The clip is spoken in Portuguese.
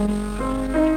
Música